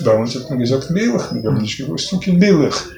Да, он, как мы говорим, белых, мы говорим, белых.